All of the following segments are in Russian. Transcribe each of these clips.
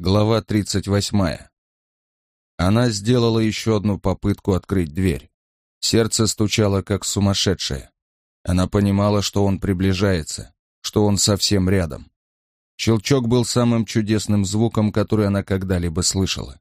Глава 38. Она сделала еще одну попытку открыть дверь. Сердце стучало, как сумасшедшее. Она понимала, что он приближается, что он совсем рядом. Щелчок был самым чудесным звуком, который она когда-либо слышала.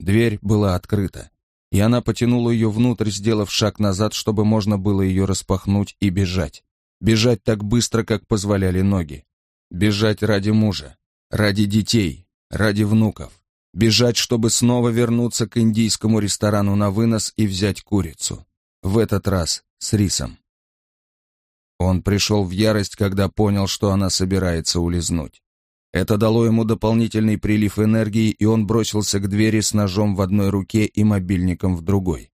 Дверь была открыта, и она потянула ее внутрь, сделав шаг назад, чтобы можно было ее распахнуть и бежать. Бежать так быстро, как позволяли ноги. Бежать ради мужа, ради детей, ради внуков. Бежать, чтобы снова вернуться к индийскому ресторану на вынос и взять курицу. В этот раз с рисом. Он пришел в ярость, когда понял, что она собирается улизнуть. Это дало ему дополнительный прилив энергии, и он бросился к двери с ножом в одной руке и мобильником в другой.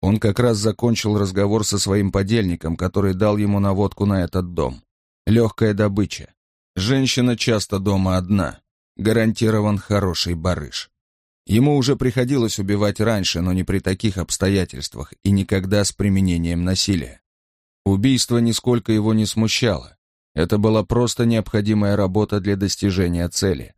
Он как раз закончил разговор со своим подельником, который дал ему наводку на этот дом. Легкая добыча. Женщина часто дома одна гарантирован хороший барыш. Ему уже приходилось убивать раньше, но не при таких обстоятельствах и никогда с применением насилия. Убийство нисколько его не смущало. Это была просто необходимая работа для достижения цели.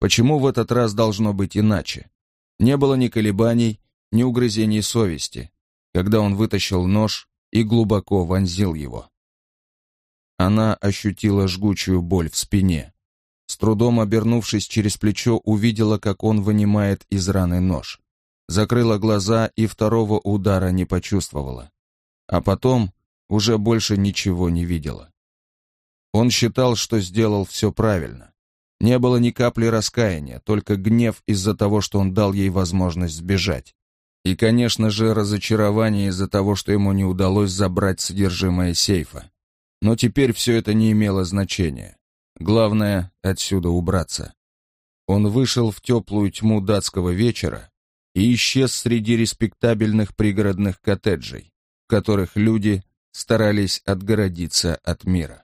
Почему в этот раз должно быть иначе? Не было ни колебаний, ни угрызений совести, когда он вытащил нож и глубоко вонзил его. Она ощутила жгучую боль в спине. Трудом обернувшись через плечо, увидела, как он вынимает из раны нож. Закрыла глаза и второго удара не почувствовала. А потом уже больше ничего не видела. Он считал, что сделал все правильно. Не было ни капли раскаяния, только гнев из-за того, что он дал ей возможность сбежать. И, конечно же, разочарование из-за того, что ему не удалось забрать содержимое сейфа. Но теперь все это не имело значения. Главное — отсюда убраться. Он вышел в теплую тьму датского вечера и исчез среди респектабельных пригородных коттеджей, в которых люди старались отгородиться от мира.